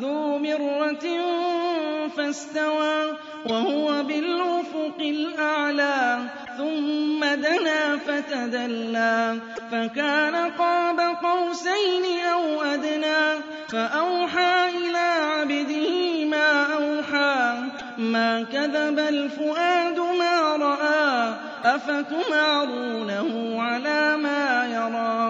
ذو مرة فاستوى وهو بالأفق الأعلى ثم دنا فتدلى فكان قاب قوسين أو أدنى فأوحى إلى عبده ما أوحى ما كذب الفؤاد ما رأى أفتمارونه على ما يرى؟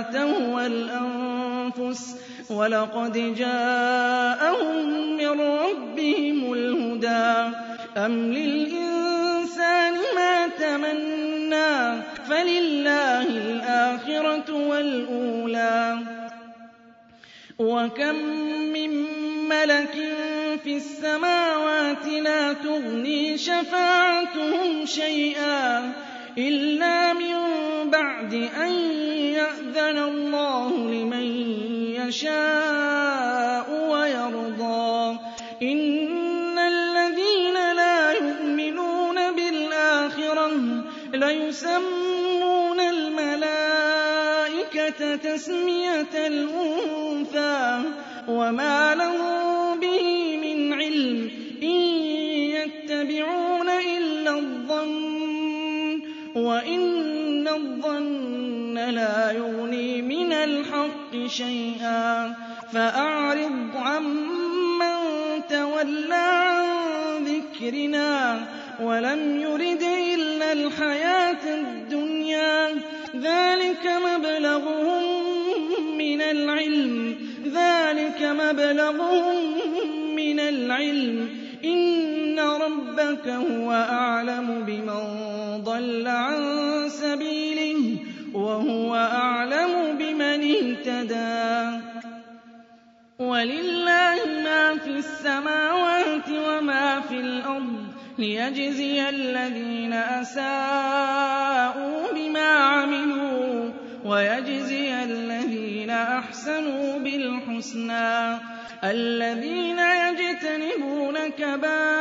تهوى الأنفس ولقد جاءهم من ربهم الهدى. أم للإنسان ما تمنى فلله الآخرة والأولى؟ وكم من ملك في السماوات لا تغني شفاعتهم شيئا إلا بعد أن يأذن الله لمن يشاء ويرضى. إن الذين لا يؤمنون بالآخرة ليسمون الملائكة تسمية الأنثى وما لهم به من علم إن يتبعون إلا الظن. وإن الظن لا يغني من الحق شيئا. فأعرض عمن تولى عن ذكرنا ولم يرد إلا الحياة الدنيا. ذلك مبلغهم من العلم ذلك مبلغهم من العلم. إن ربك هو أعلم بمن ضل عن سبيله وهو أعلم بمن اهتدى. ولله ما في السماوات وما في الأرض ليجزي الذين أساءوا بما عملوا ويجزي الذين أحسنوا بالحسنى. الذين يجتنبون كبائر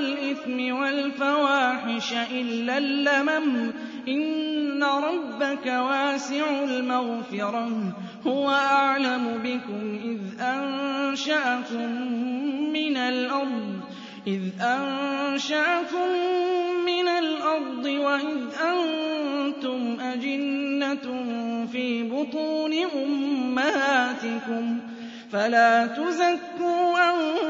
الإثم والفواحش إلا اللمم. إن ربك واسع المغفرة. هو أعلم بكم إذ أنشأكم من الأرض وإذ أنتم أجنة في بطون أمهاتكم. فلا تزكوا أنفسكم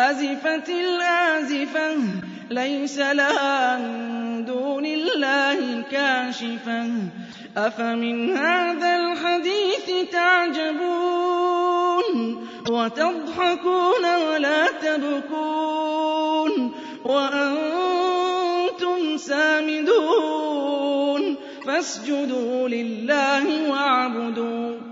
أَزِفَتِ الْآزِفَةُ لَيْسَ لَهَا مِن دُونِ اللَّهِ كَاشِفَةٌ أَفَمِنْ هَٰذَا الْحَدِيثِ تَعْجَبُونَ؟ وَتَضْحَكُونَ وَلَا تَبْكُونَ؟ وَأَنتُمْ سَامِدُونَ؟ فَاسْجُدُوا لِلَّهِ وَاعْبُدُوا.